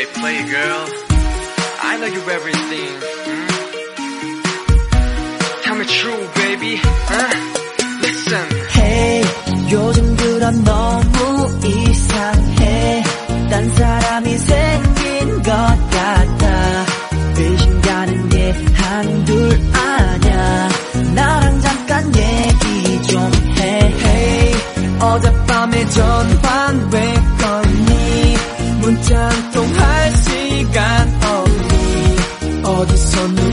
Hey, play girl. I know you everything. Hmm? Tell me true, baby. Huh? Listen. Hey, 요즘 들어 너무 이상해. 딴 사람이 생긴 것 같아. 의심 가는 게 한둘 아냐. 나랑 잠깐 얘기 좀 해. Hey, 어젯밤에 전화 왜 없니?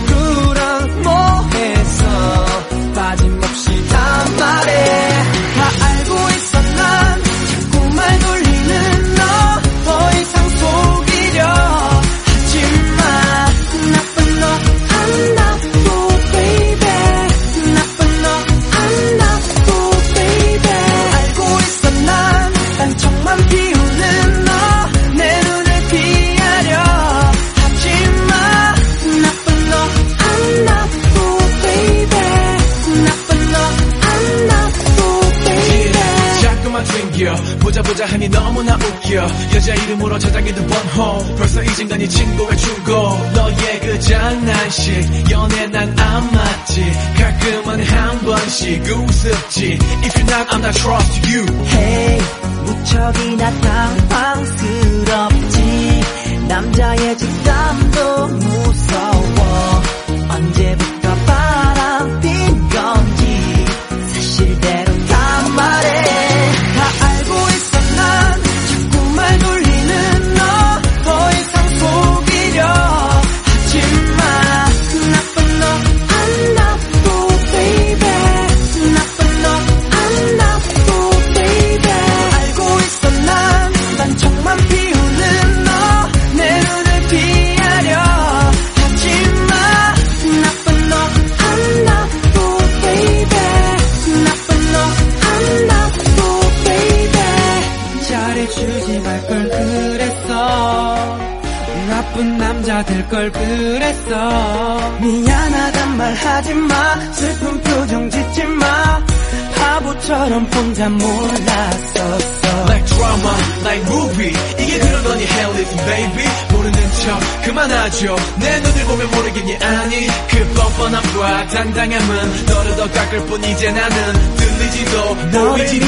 튕겨. 보자 보자 하니 너무나 웃겨. 여자 이름으로 저장해둔 번호. 벌써 잊은 거니 친구가 주고 너의 그 장난식. 연애 난 안 맞지. 가끔은 한 번씩 우습지. If you're not I'm not trust you. Hey 무척이나 당황스럽지. 남자의 직감 나쁜 남자 될 걸 그랬어. 미안하단 말 하지마. 슬픈 표정 짓지 마. 바보처럼 혼자 몰랐었어. Like drama, like movie. 이게 그런 거니 hell is baby. 모르는 척 그만하죠. 내 눈을 보면 모르겠니? 아니 그 뻔뻔함과 당당함은 너를 더 깎을 뿐 이제 나는 들리지도 보이지도